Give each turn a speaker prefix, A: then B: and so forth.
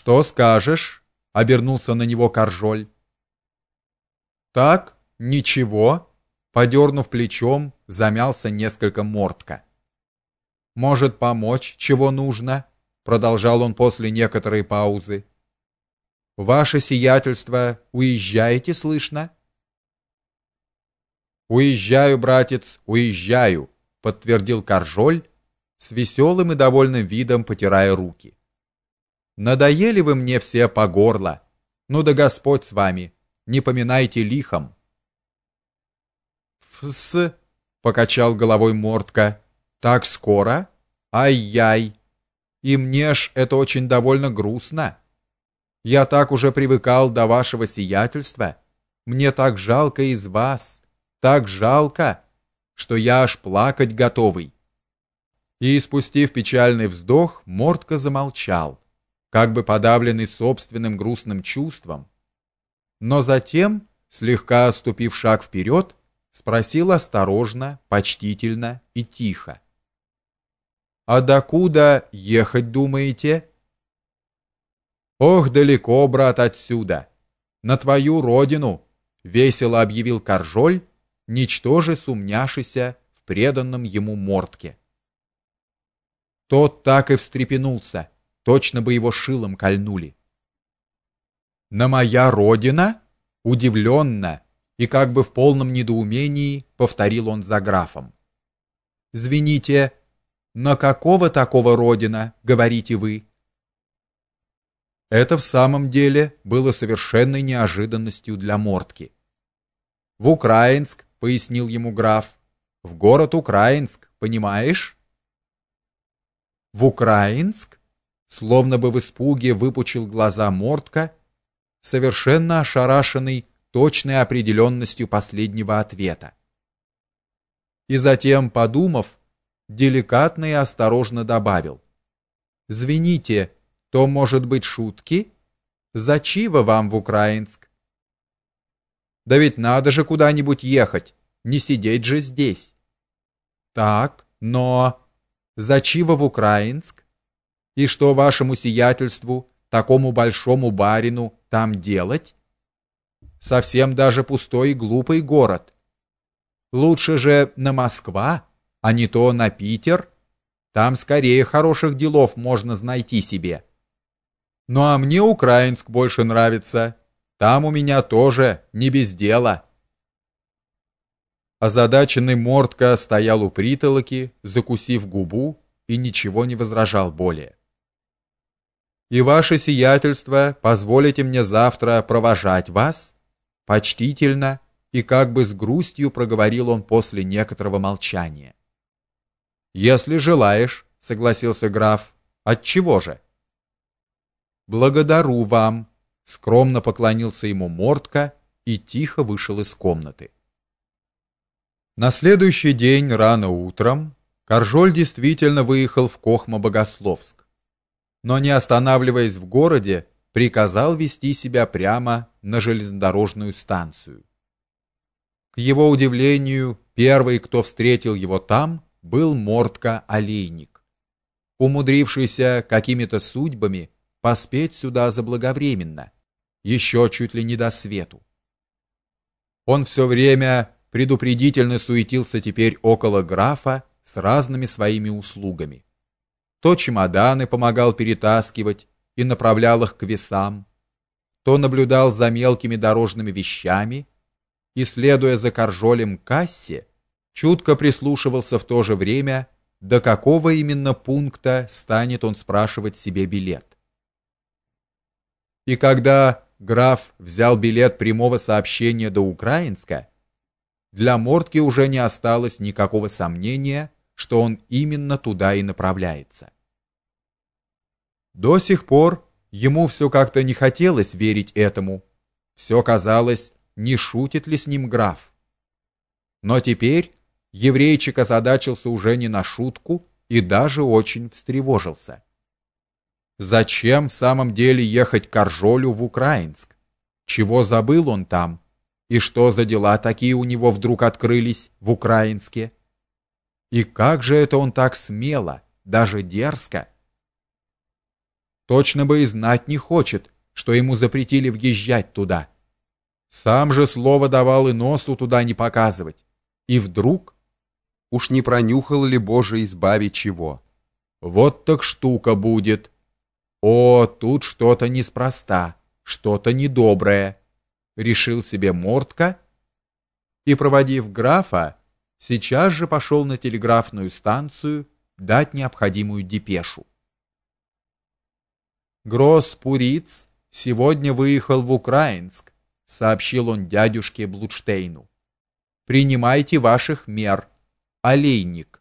A: Что скажешь? обернулся на него Каржоль. Так, ничего, подернув плечом, замялся несколько мортка. Может, помочь, чего нужно? продолжал он после некоторой паузы. Ваше сиятельство, уезжаете, слышно? Уезжаю, братец, уезжаю, подтвердил Каржоль с веселым и довольным видом потирая руки. Надоели вы мне все по горло. Ну да Господь с вами, не поминайте лихом. Фс, покачал головой Мортка. Так скоро? Ай-яй. И мне ж это очень довольно грустно. Я так уже привыкал до вашего сиятельства. Мне так жалко из вас, так жалко, что я аж плакать готовый. И спустив печальный вздох, Мортка замолчал как бы подавленный собственным грустным чувством. Но затем, слегка отступив шаг вперед, спросил осторожно, почтительно и тихо: "А докуда ехать думаете?" "Ох, далеко, брат, отсюда, на твою родину", весело объявил Каржоль, ничтоже сумняшися в преданном ему мортке. Тот так и встрепенулся точно бы его шилом кольнули. На моя родина? удивленно и как бы в полном недоумении повторил он за графом. Звините, на какого такого родина, говорите вы? Это в самом деле было совершенной неожиданностью для Мортки. В Украинск, пояснил ему граф. В город Украинск, понимаешь? В Украинск? Словно бы в испуге выпучил глаза Мортка, совершенно ошарашенный точной определенностью последнего ответа. И затем, подумав, деликатно и осторожно добавил: "Звините, то может быть шутки? Зачего вам в Украинск? Да ведь надо же куда-нибудь ехать, не сидеть же здесь. Так, но зачего в Украинск? И что вашему сиятельству, такому большому барину, там делать? Совсем даже пустой и глупый город. Лучше же на Москва, а не то на Питер. Там скорее хороших делов можно найти себе. Ну а мне Украинск больше нравится. Там у меня тоже не без дела. Озадаченный Мортка стоял у притолоки, закусив губу и ничего не возражал более и ваше сиятельство позволите мне завтра провожать вас почтительно и как бы с грустью проговорил он после некоторого молчания. Если желаешь, согласился граф. От чего же? Благодарю вам, скромно поклонился ему Мортка и тихо вышел из комнаты. На следующий день рано утром Каржоль действительно выехал в Кохма-Богословск но не останавливаясь в городе, приказал вести себя прямо на железнодорожную станцию. К его удивлению, первый, кто встретил его там, был Мортка Олейник, умудрившийся какими-то судьбами поспеть сюда заблаговременно, еще чуть ли не до свету. Он все время предупредительно суетился теперь около графа с разными своими услугами то чемоданы помогал перетаскивать и направлял их к весам, то наблюдал за мелкими дорожными вещами и следуя за каржолем к кассе, чутко прислушивался в то же время, до какого именно пункта станет он спрашивать себе билет. И когда граф взял билет прямого сообщения до Украинска, для Мортки уже не осталось никакого сомнения, что он именно туда и направляется. До сих пор ему все как-то не хотелось верить этому. Все казалось, не шутит ли с ним граф. Но теперь еврейчик озадачился уже не на шутку и даже очень встревожился. Зачем в самом деле ехать к Аржолю в Украинск? Чего забыл он там? И что за дела такие у него вдруг открылись в Украинске? И как же это он так смело, даже дерзко Точно бы и знать не хочет, что ему запретили въезжать туда. Сам же слово давал и носу туда не показывать. И вдруг
B: уж не пронюхал ли Боже избави чего?
A: Вот так штука будет. О, тут что-то неспроста, что-то недоброе, решил себе Мортка и проводив графа, сейчас же пошел на телеграфную станцию дать необходимую депешу. Гросс Пуриц сегодня выехал в Украинск, сообщил он дядюшке Блудштейну. Принимайте ваших мер. Олейник